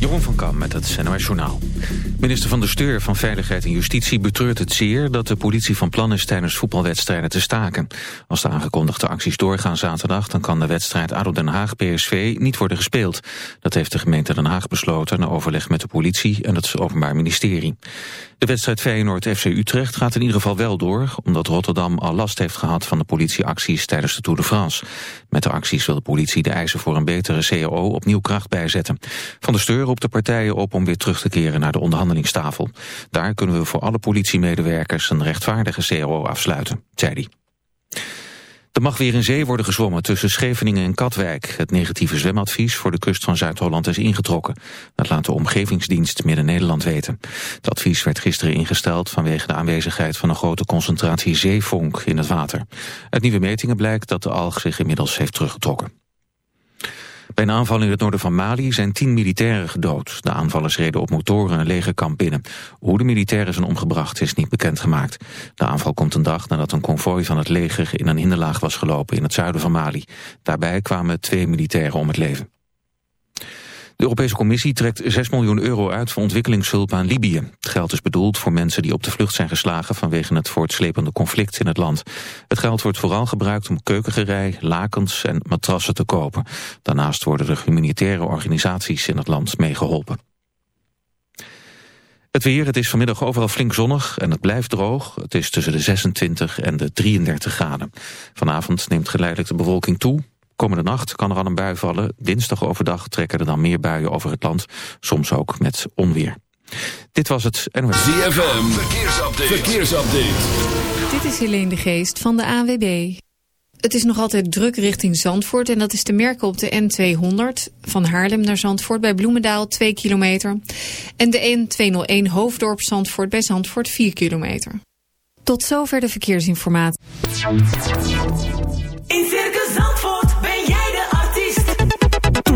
Jeroen van Kam met het NOS Journaal. Minister van de Steur van Veiligheid en Justitie betreurt het zeer... dat de politie van plan is tijdens voetbalwedstrijden te staken. Als de aangekondigde acties doorgaan zaterdag... dan kan de wedstrijd ADO Den Haag-PSV niet worden gespeeld. Dat heeft de gemeente Den Haag besloten... na overleg met de politie en het Openbaar Ministerie. De wedstrijd Feyenoord-FC Utrecht gaat in ieder geval wel door... omdat Rotterdam al last heeft gehad van de politieacties tijdens de Tour de France. Met de acties wil de politie de eisen voor een betere CAO opnieuw kracht bijzetten. Van de Steur roept de partijen op om weer terug te keren naar de onderhandelingstafel. Daar kunnen we voor alle politiemedewerkers een rechtvaardige CAO afsluiten, zei hij. Er mag weer in zee worden gezwommen tussen Scheveningen en Katwijk. Het negatieve zwemadvies voor de kust van Zuid-Holland is ingetrokken. Dat laat de Omgevingsdienst Midden-Nederland weten. Het advies werd gisteren ingesteld vanwege de aanwezigheid van een grote concentratie zeevonk in het water. Uit nieuwe metingen blijkt dat de alg zich inmiddels heeft teruggetrokken. Bij een aanval in het noorden van Mali zijn tien militairen gedood. De aanvallers reden op motoren een legerkamp binnen. Hoe de militairen zijn omgebracht is niet bekendgemaakt. De aanval komt een dag nadat een konvooi van het leger in een hinderlaag was gelopen in het zuiden van Mali. Daarbij kwamen twee militairen om het leven. De Europese Commissie trekt 6 miljoen euro uit voor ontwikkelingshulp aan Libië. Het geld is bedoeld voor mensen die op de vlucht zijn geslagen vanwege het voortslepende conflict in het land. Het geld wordt vooral gebruikt om keukengerei, lakens en matrassen te kopen. Daarnaast worden er humanitaire organisaties in het land meegeholpen. Het weer, het is vanmiddag overal flink zonnig en het blijft droog. Het is tussen de 26 en de 33 graden. Vanavond neemt geleidelijk de bewolking toe. Komende nacht kan er al een bui vallen. Dinsdag overdag trekken er dan meer buien over het land. Soms ook met onweer. Dit was het NOS. ZFM, verkeersupdate. verkeersupdate. Dit is Helene de Geest van de AWB. Het is nog altijd druk richting Zandvoort en dat is te merken op de N200 van Haarlem naar Zandvoort bij Bloemendaal 2 kilometer. En de N201 Hoofddorp Zandvoort bij Zandvoort 4 kilometer. Tot zover de verkeersinformatie. In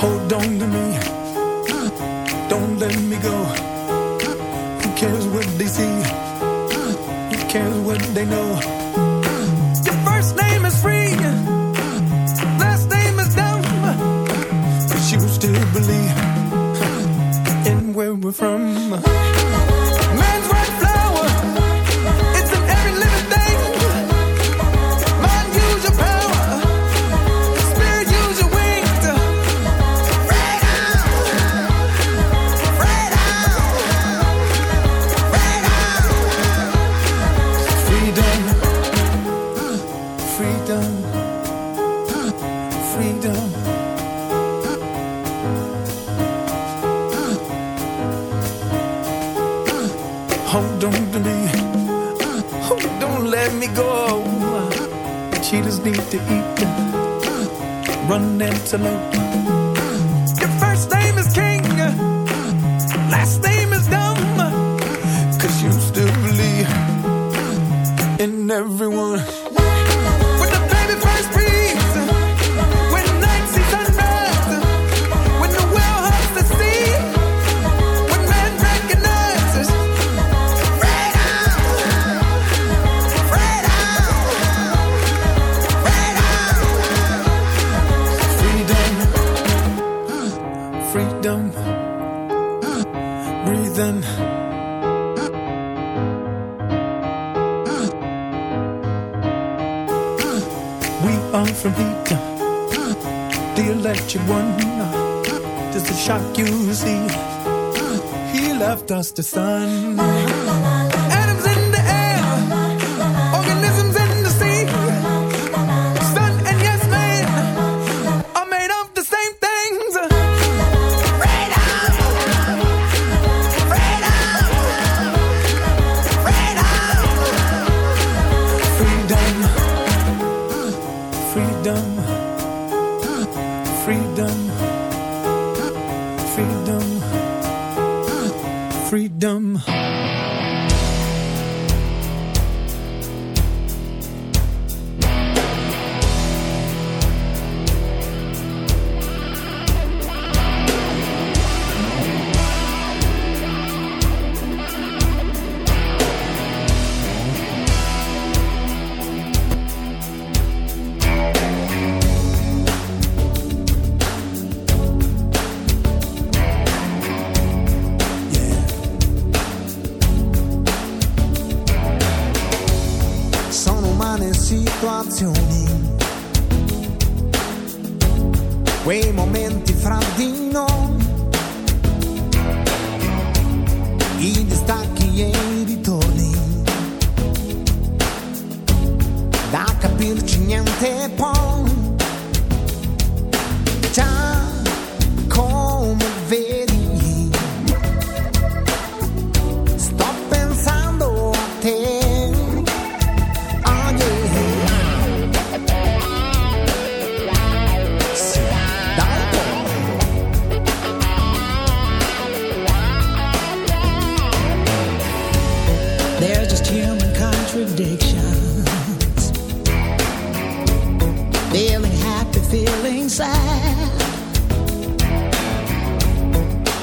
Hold on to me. Don't let me go. Who cares what they see? Who cares what they know? Your first name is free. Last name is dumb. But you still believe in where we're from. Run antelope.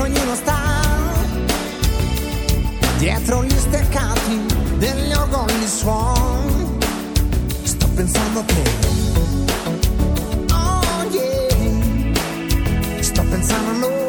Che ognuno sta. Dietro gli steccati degli orgogli suon. Sto pensando te oh yeah sto pensando a noi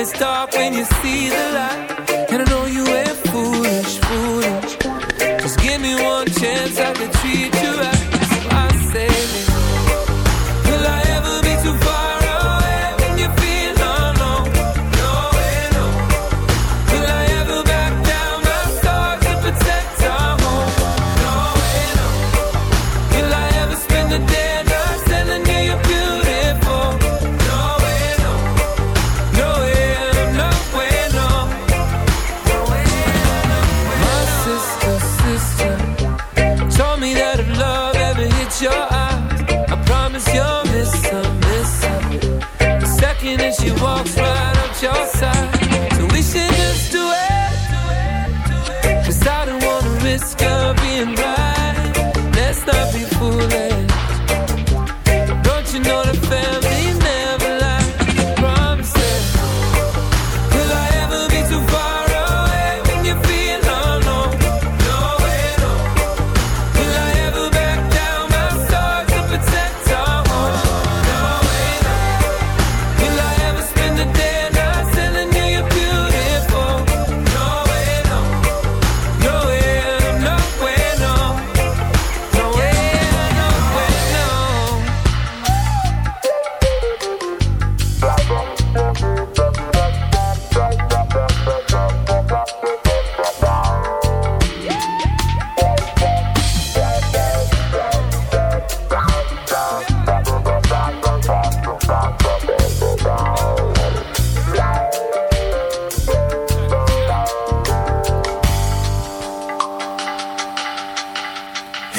it's dark when you see the light. And I know you ain't foolish, foolish. Just give me one chance at the pude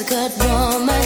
a good woman.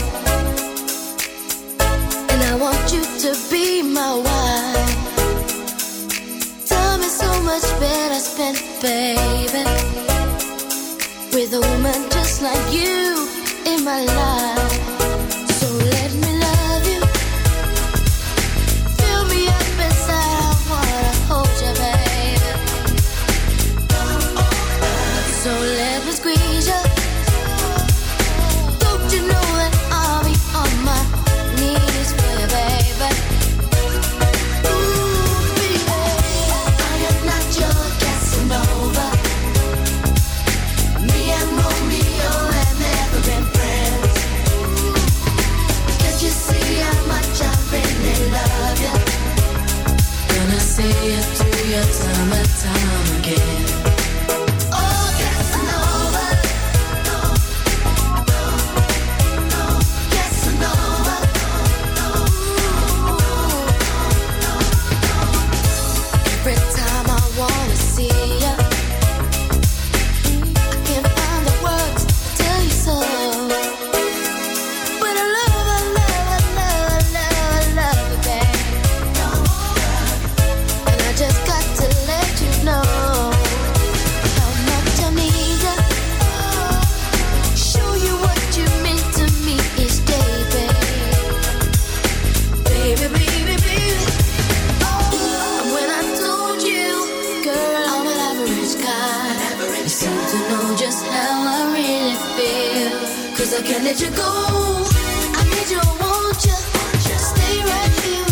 You seem to know just how I really feel. Cause I can't let you go. I need you, I want you. Stay right here.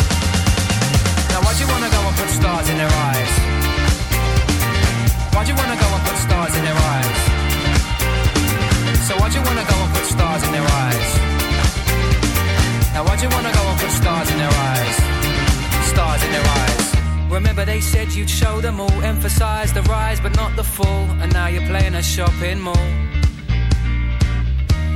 Why'd you wanna go and put stars in their eyes? Why'd you wanna go and put stars in their eyes? So why'd you wanna go and put stars in their eyes? Now why'd you wanna go and put stars in their eyes? Stars in their eyes. Remember they said you'd show them all, emphasize the rise but not the fall, and now you're playing a shopping mall.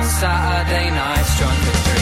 Saturday nights drunken dreams. Now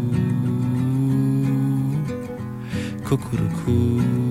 Cuckoo-cuckoo.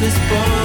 with the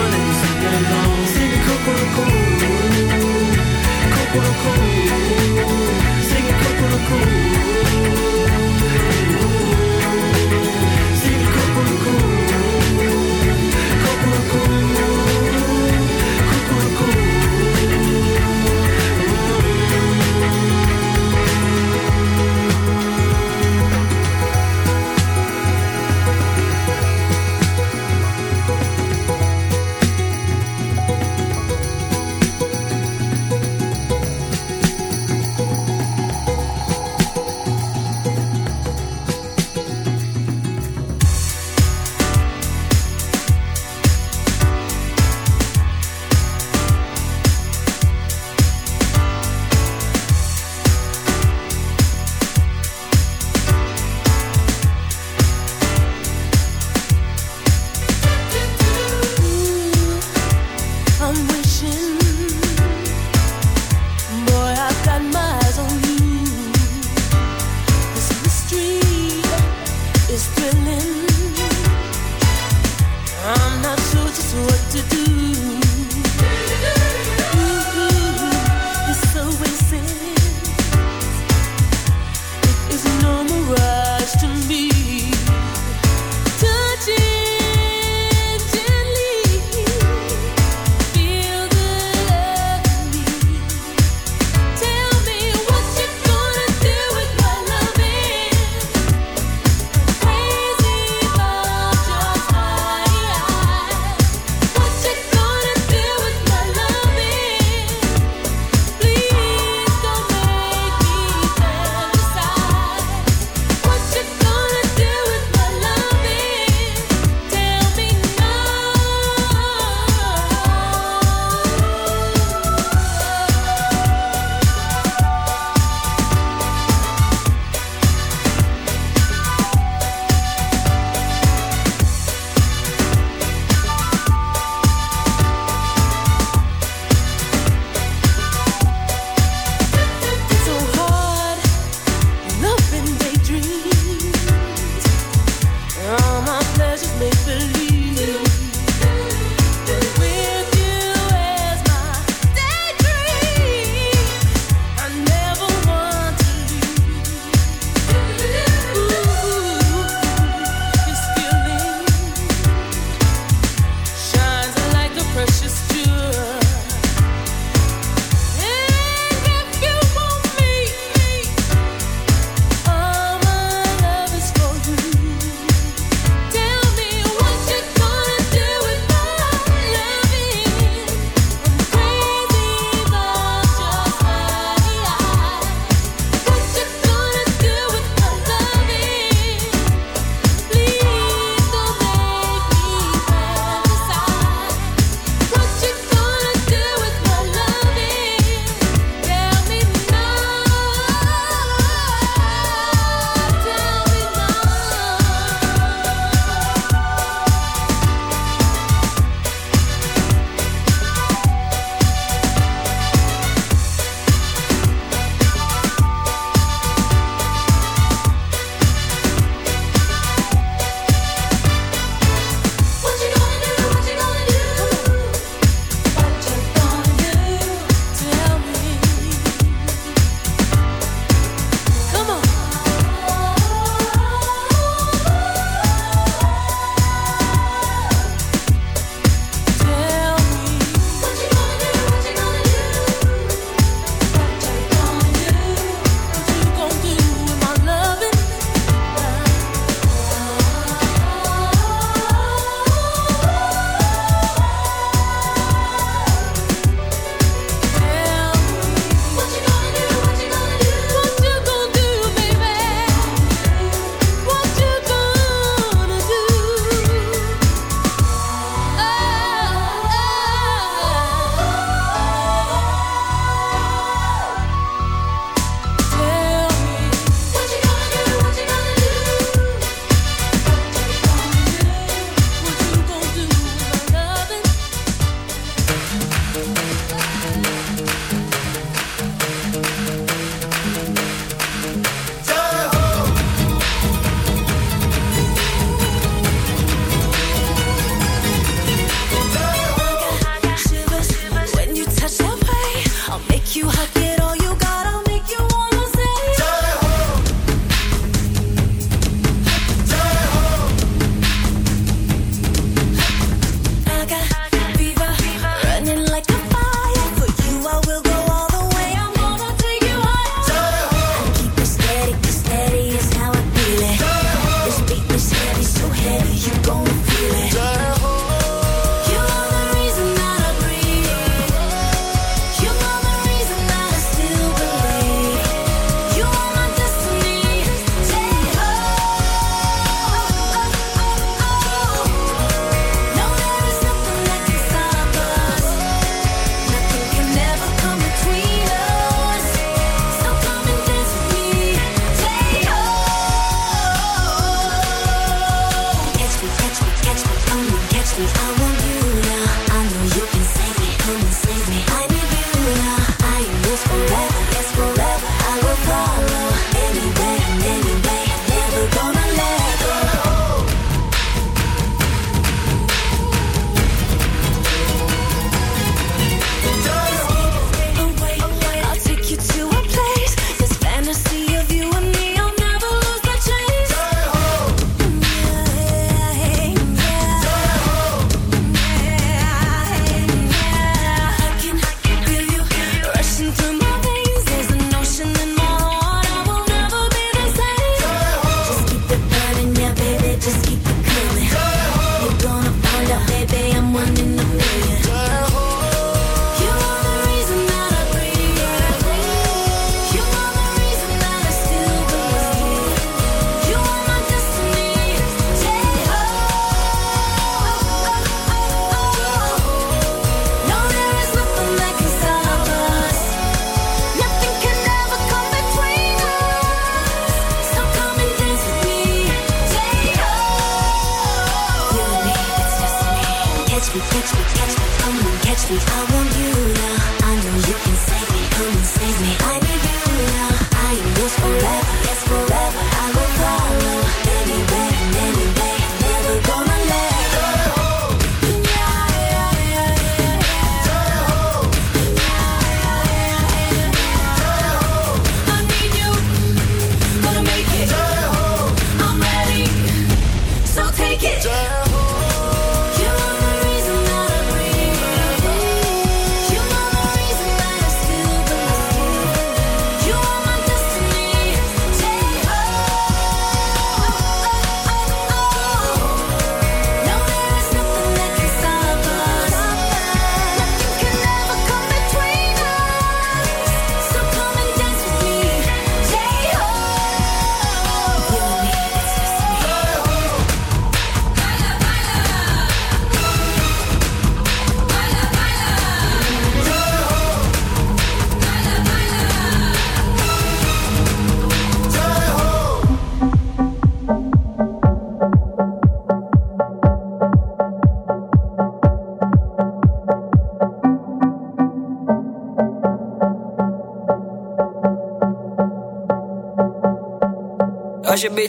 catch me, come on, catch me. I want you now. I know you can save me, come and save me. I need you now. I am yours forever, yes forever.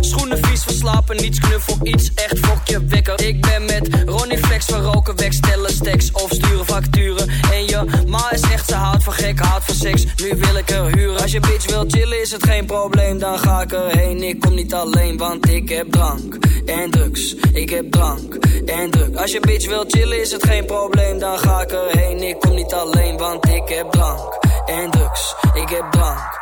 schoenen vies verslapen, niets knuffel, iets echt fokje wekker. Ik ben met Ronnie Flex, we roken weg, stellen stacks of sturen facturen. En je ma is echt, ze houdt van gek, houdt van seks. Nu wil ik er huren. Als je bitch wil chillen, is het geen probleem, dan ga ik erheen. Ik kom niet alleen, want ik heb drank en drugs. Ik heb drank en drugs. Als je bitch wil chillen, is het geen probleem, dan ga ik erheen. Ik kom niet alleen, want ik heb drank en drugs. Ik heb drank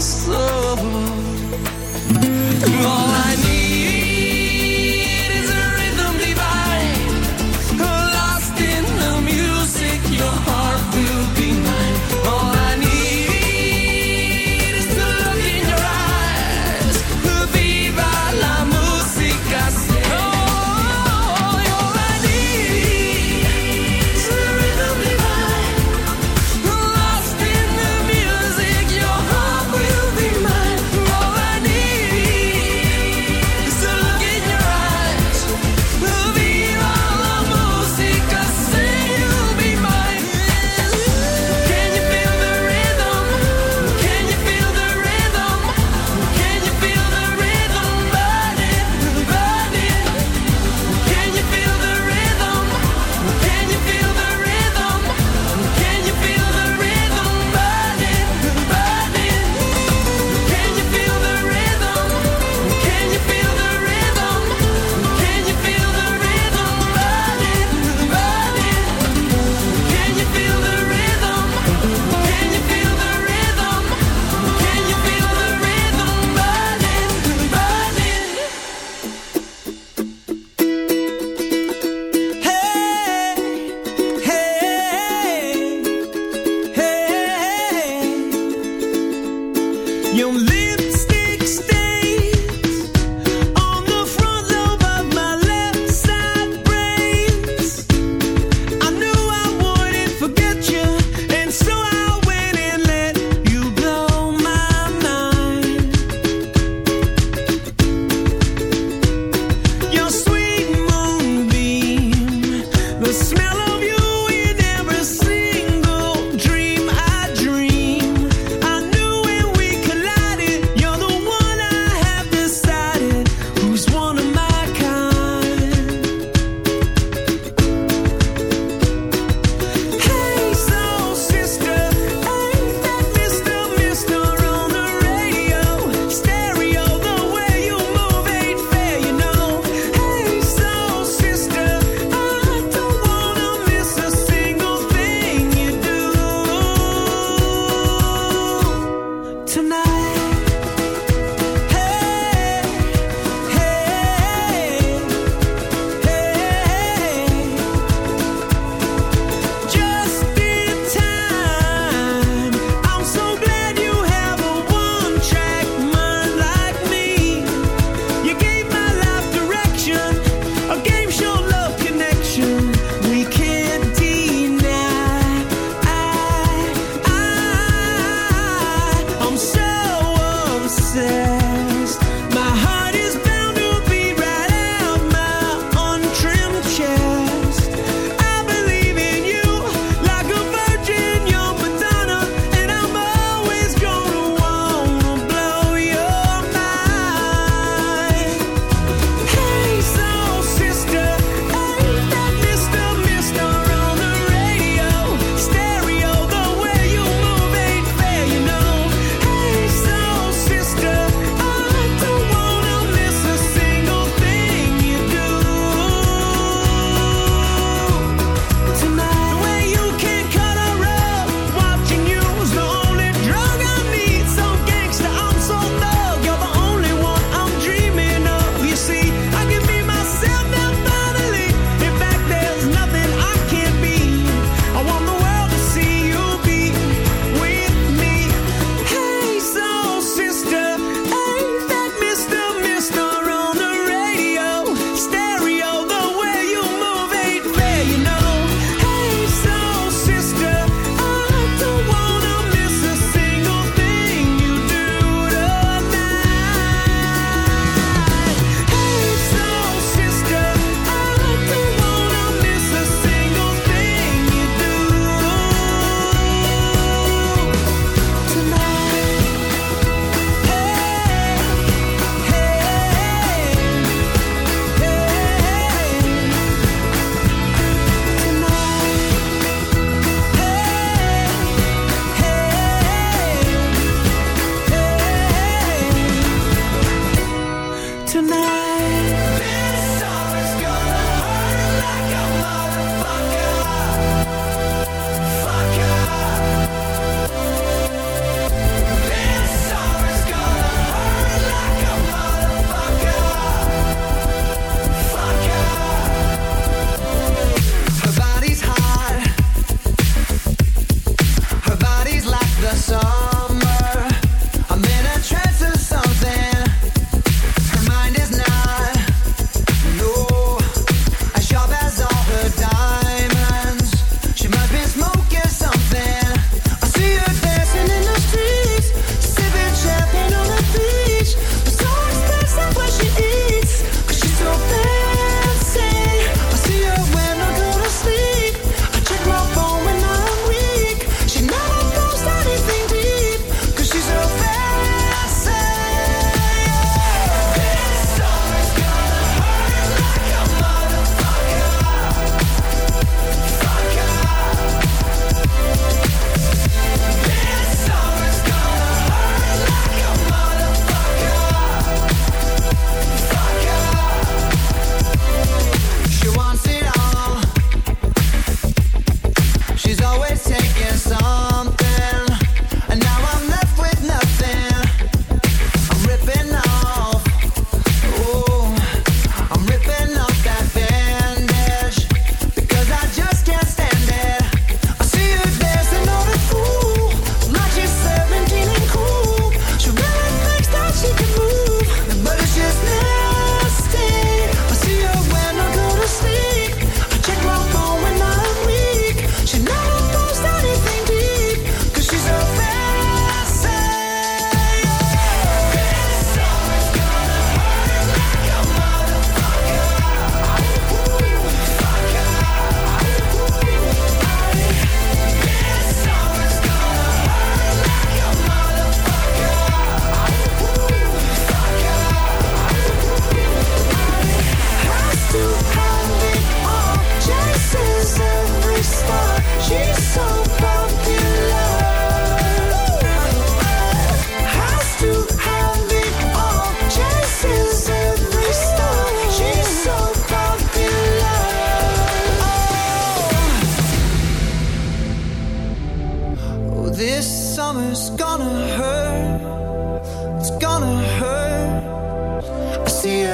soul. All I